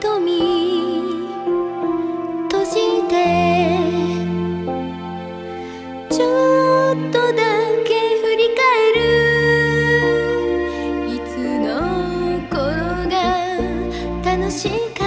瞳起看